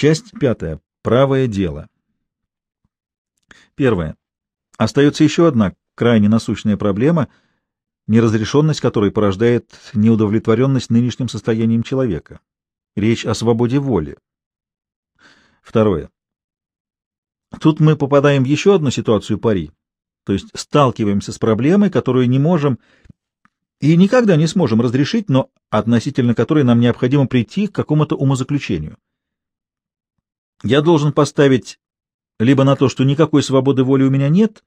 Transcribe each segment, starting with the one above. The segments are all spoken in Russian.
Часть пятая. Правое дело. Первое. Остается еще одна крайне насущная проблема, неразрешенность которой порождает неудовлетворенность нынешним состоянием человека. Речь о свободе воли. Второе. Тут мы попадаем в еще одну ситуацию пари, то есть сталкиваемся с проблемой, которую не можем и никогда не сможем разрешить, но относительно которой нам необходимо прийти к какому-то умозаключению. Я должен поставить либо на то, что никакой свободы воли у меня нет,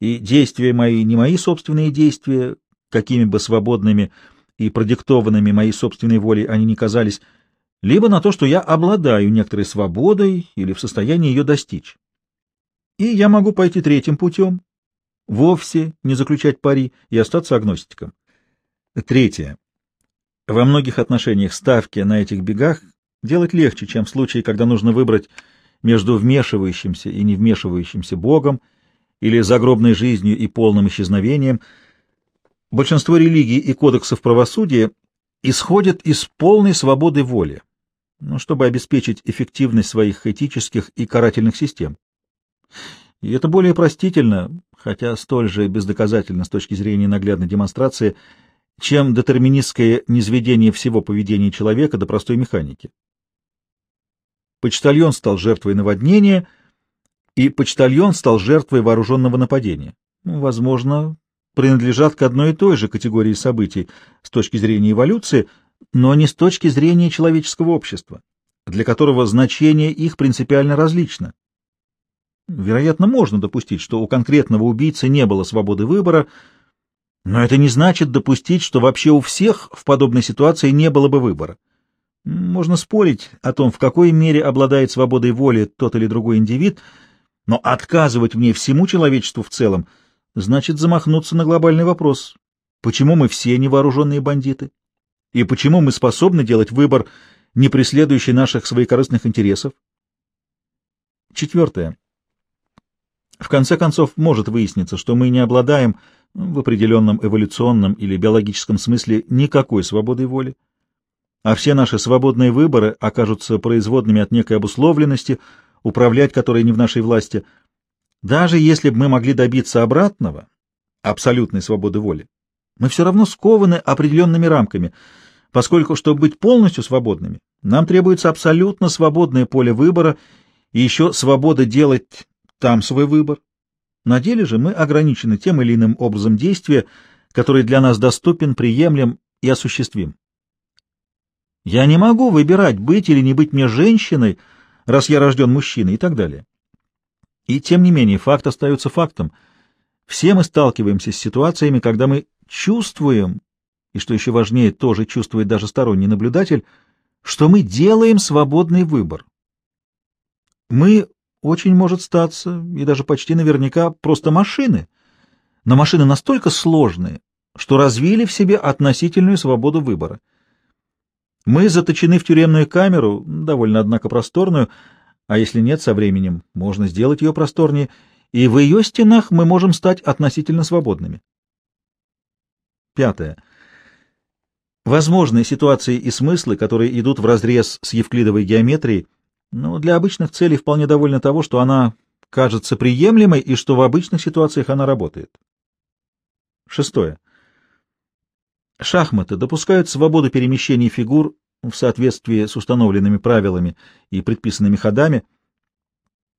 и действия мои не мои собственные действия, какими бы свободными и продиктованными моей собственной волей они ни казались, либо на то, что я обладаю некоторой свободой или в состоянии ее достичь. И я могу пойти третьим путем, вовсе не заключать пари и остаться агностиком. Третье. Во многих отношениях ставки на этих бегах делать легче, чем в случае, когда нужно выбрать между вмешивающимся и не вмешивающимся Богом или загробной жизнью и полным исчезновением. Большинство религий и кодексов правосудия исходят из полной свободы воли, ну, чтобы обеспечить эффективность своих этических и карательных систем. И это более простительно, хотя столь же бездоказательно с точки зрения наглядной демонстрации, чем детерминистское низведение всего поведения человека до простой механики. Почтальон стал жертвой наводнения, и почтальон стал жертвой вооруженного нападения. Ну, возможно, принадлежат к одной и той же категории событий с точки зрения эволюции, но не с точки зрения человеческого общества, для которого значение их принципиально различно. Вероятно, можно допустить, что у конкретного убийцы не было свободы выбора, но это не значит допустить, что вообще у всех в подобной ситуации не было бы выбора. Можно спорить о том, в какой мере обладает свободой воли тот или другой индивид, но отказывать в ней всему человечеству в целом значит замахнуться на глобальный вопрос. Почему мы все невооруженные бандиты? И почему мы способны делать выбор, не преследующий наших своекорыстных интересов? Четвертое. В конце концов, может выясниться, что мы не обладаем в определенном эволюционном или биологическом смысле никакой свободой воли, а все наши свободные выборы окажутся производными от некой обусловленности, управлять которой не в нашей власти, даже если бы мы могли добиться обратного, абсолютной свободы воли, мы все равно скованы определенными рамками, поскольку, чтобы быть полностью свободными, нам требуется абсолютно свободное поле выбора и еще свобода делать там свой выбор. На деле же мы ограничены тем или иным образом действия, который для нас доступен, приемлем и осуществим. Я не могу выбирать, быть или не быть мне женщиной, раз я рожден мужчиной и так далее. И тем не менее, факт остается фактом. Все мы сталкиваемся с ситуациями, когда мы чувствуем, и что еще важнее, тоже чувствует даже сторонний наблюдатель, что мы делаем свободный выбор. Мы, очень может статься, и даже почти наверняка, просто машины, но машины настолько сложные, что развили в себе относительную свободу выбора. Мы заточены в тюремную камеру, довольно, однако, просторную, а если нет, со временем можно сделать ее просторнее, и в ее стенах мы можем стать относительно свободными. Пятое. Возможны ситуации и смыслы, которые идут вразрез с евклидовой геометрией, но для обычных целей вполне довольно того, что она кажется приемлемой и что в обычных ситуациях она работает. Шестое. Шахматы допускают свободу перемещения фигур в соответствии с установленными правилами и предписанными ходами.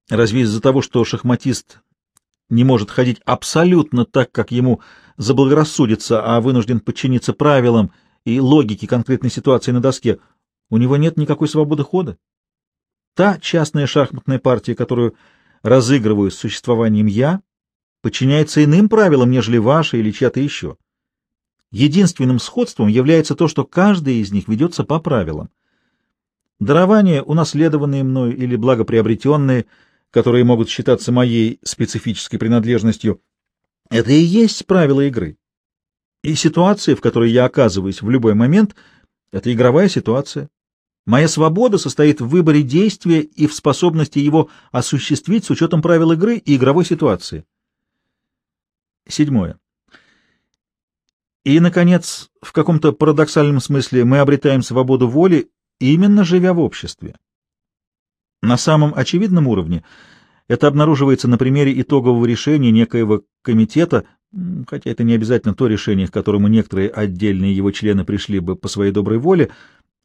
Разве из-за того, что шахматист не может ходить абсолютно так, как ему заблагорассудится, а вынужден подчиниться правилам и логике конкретной ситуации на доске, у него нет никакой свободы хода? Та частная шахматная партия, которую разыгрываю с существованием я, подчиняется иным правилам, нежели ваша или чья-то еще. Единственным сходством является то, что каждый из них ведется по правилам. Дарования, унаследованные мною или благоприобретенные, которые могут считаться моей специфической принадлежностью, это и есть правила игры. И ситуация, в которой я оказываюсь в любой момент, это игровая ситуация. Моя свобода состоит в выборе действия и в способности его осуществить с учетом правил игры и игровой ситуации. Седьмое. И, наконец, в каком-то парадоксальном смысле мы обретаем свободу воли, именно живя в обществе. На самом очевидном уровне это обнаруживается на примере итогового решения некоего комитета, хотя это не обязательно то решение, к которому некоторые отдельные его члены пришли бы по своей доброй воле,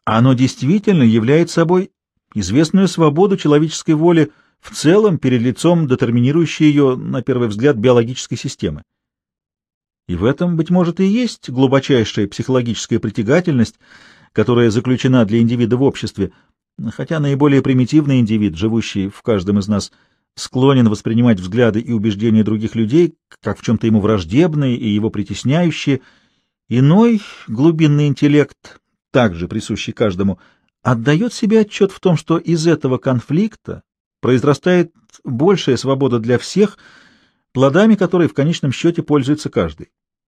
оно действительно является собой известную свободу человеческой воли в целом перед лицом детерминирующей ее, на первый взгляд, биологической системы. И в этом, быть может, и есть глубочайшая психологическая притягательность, которая заключена для индивида в обществе, хотя наиболее примитивный индивид, живущий в каждом из нас, склонен воспринимать взгляды и убеждения других людей как в чем-то ему враждебные и его притесняющие, иной глубинный интеллект, также присущий каждому, отдает себе отчет в том, что из этого конфликта произрастает большая свобода для всех, плодами которой в конечном счете пользуется каждый.